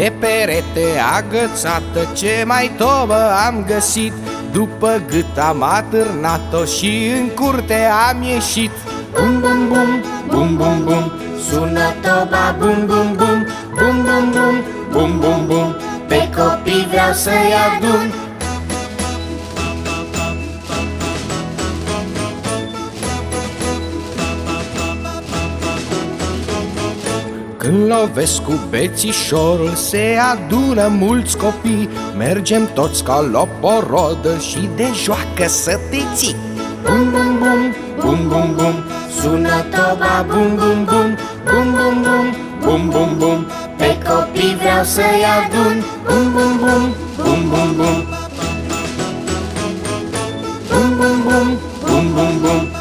Pe perete agățată ce mai tobă am găsit După gât am atârnat-o și în curte am ieșit Bum bum bum, bum bum bum Sună toba bum bum bum Bum bum bum, bum bum bum Pe copii vreau să-i adun Când lovesc cu bețișorul Se adună mulți copii Mergem toți ca la porodă Și de joacă să te ții Bum bum bum, bum bum bum Sună toba bum bum bum Bum bum bum, bum bum bum Pe copii vreau să-i adun Bum bum bum, bum bum bum Bum bum bum, bum bum bum